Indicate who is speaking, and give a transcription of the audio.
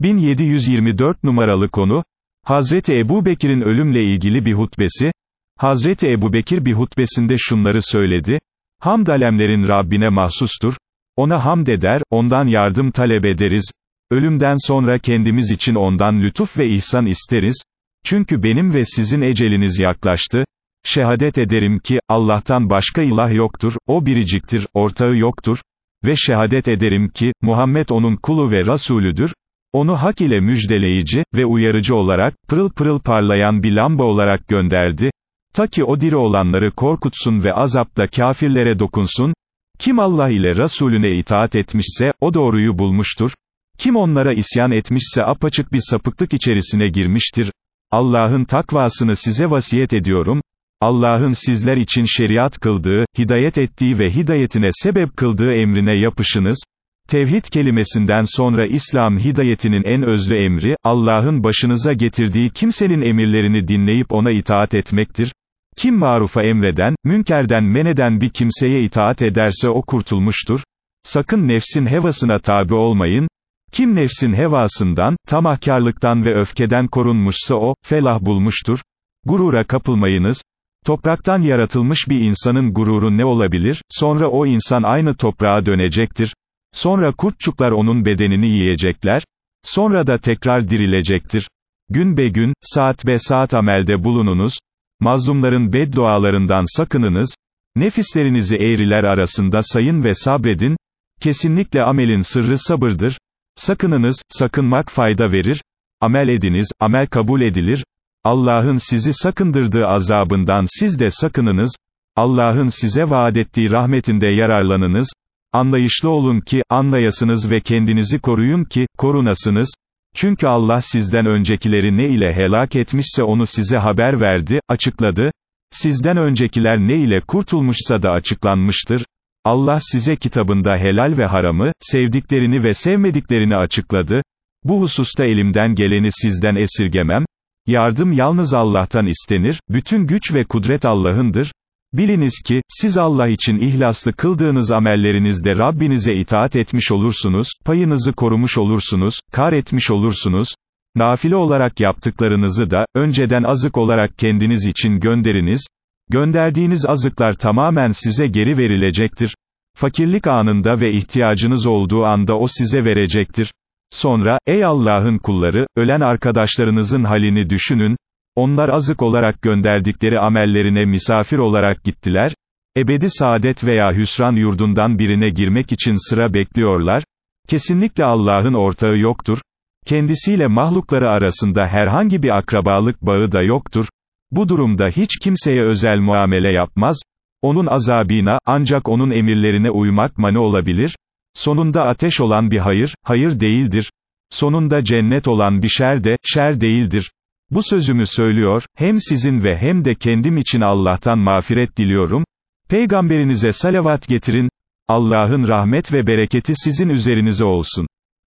Speaker 1: 1724 numaralı konu, Hazreti Ebu Bekir'in ölümle ilgili bir hutbesi, Hazreti Ebu Bekir bir hutbesinde şunları söyledi, Hamd alemlerin Rabbine mahsustur, ona hamd eder, ondan yardım talep ederiz, ölümden sonra kendimiz için ondan lütuf ve ihsan isteriz, çünkü benim ve sizin eceliniz yaklaştı, şehadet ederim ki, Allah'tan başka ilah yoktur, o biriciktir, ortağı yoktur, ve şehadet ederim ki, Muhammed onun kulu ve Rasulüdür, onu hak ile müjdeleyici ve uyarıcı olarak, pırıl pırıl parlayan bir lamba olarak gönderdi, ta ki o diri olanları korkutsun ve azapta kafirlere dokunsun, kim Allah ile Resulüne itaat etmişse, o doğruyu bulmuştur, kim onlara isyan etmişse apaçık bir sapıklık içerisine girmiştir, Allah'ın takvasını size vasiyet ediyorum, Allah'ın sizler için şeriat kıldığı, hidayet ettiği ve hidayetine sebep kıldığı emrine yapışınız, Tevhid kelimesinden sonra İslam hidayetinin en özlü emri, Allah'ın başınıza getirdiği kimsenin emirlerini dinleyip ona itaat etmektir. Kim marufa emreden, münkerden meneden bir kimseye itaat ederse o kurtulmuştur. Sakın nefsin hevasına tabi olmayın. Kim nefsin hevasından, tamahkarlıktan ve öfkeden korunmuşsa o, felah bulmuştur. Gurura kapılmayınız. Topraktan yaratılmış bir insanın gururu ne olabilir, sonra o insan aynı toprağa dönecektir. Sonra kurtçuklar onun bedenini yiyecekler, sonra da tekrar dirilecektir. Gün be gün, saat be saat amelde bulununuz, mazlumların beddualarından sakınınız, nefislerinizi eğriler arasında sayın ve sabredin, kesinlikle amelin sırrı sabırdır, sakınınız, sakınmak fayda verir, amel ediniz, amel kabul edilir, Allah'ın sizi sakındırdığı azabından siz de sakınınız, Allah'ın size vaat ettiği rahmetinde yararlanınız, Anlayışlı olun ki, anlayasınız ve kendinizi koruyun ki, korunasınız. Çünkü Allah sizden öncekileri ne ile helak etmişse onu size haber verdi, açıkladı. Sizden öncekiler ne ile kurtulmuşsa da açıklanmıştır. Allah size kitabında helal ve haramı, sevdiklerini ve sevmediklerini açıkladı. Bu hususta elimden geleni sizden esirgemem. Yardım yalnız Allah'tan istenir, bütün güç ve kudret Allah'ındır. Biliniz ki, siz Allah için ihlaslı kıldığınız amellerinizde Rabbinize itaat etmiş olursunuz, payınızı korumuş olursunuz, kar etmiş olursunuz, nafile olarak yaptıklarınızı da, önceden azık olarak kendiniz için gönderiniz, gönderdiğiniz azıklar tamamen size geri verilecektir, fakirlik anında ve ihtiyacınız olduğu anda o size verecektir. Sonra, ey Allah'ın kulları, ölen arkadaşlarınızın halini düşünün, onlar azık olarak gönderdikleri amellerine misafir olarak gittiler, ebedi saadet veya hüsran yurdundan birine girmek için sıra bekliyorlar, kesinlikle Allah'ın ortağı yoktur, kendisiyle mahlukları arasında herhangi bir akrabalık bağı da yoktur, bu durumda hiç kimseye özel muamele yapmaz, onun azabına, ancak onun emirlerine uymak mani olabilir, sonunda ateş olan bir hayır, hayır değildir, sonunda cennet olan bir şer de, şer değildir. Bu sözümü söylüyor, hem sizin ve hem de kendim için Allah'tan mağfiret diliyorum, peygamberinize salavat getirin, Allah'ın rahmet ve bereketi sizin üzerinize olsun.